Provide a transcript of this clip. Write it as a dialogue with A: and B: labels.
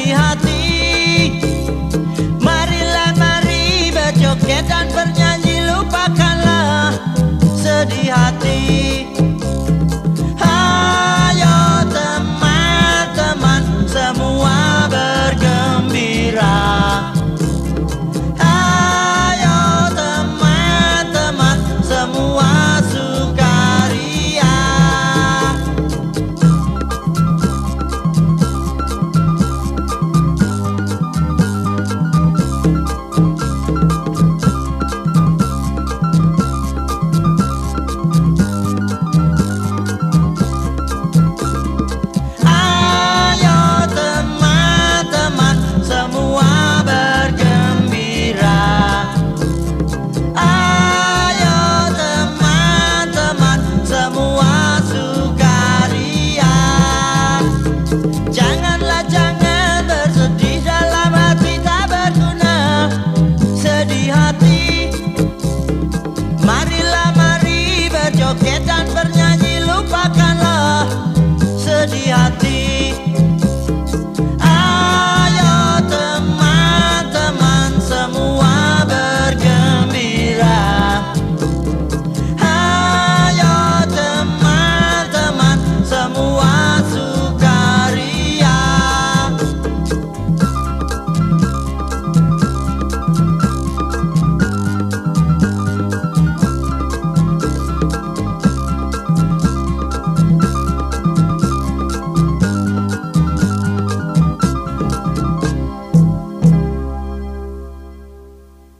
A: hati. Marilah mari berjoget dan bernyanyi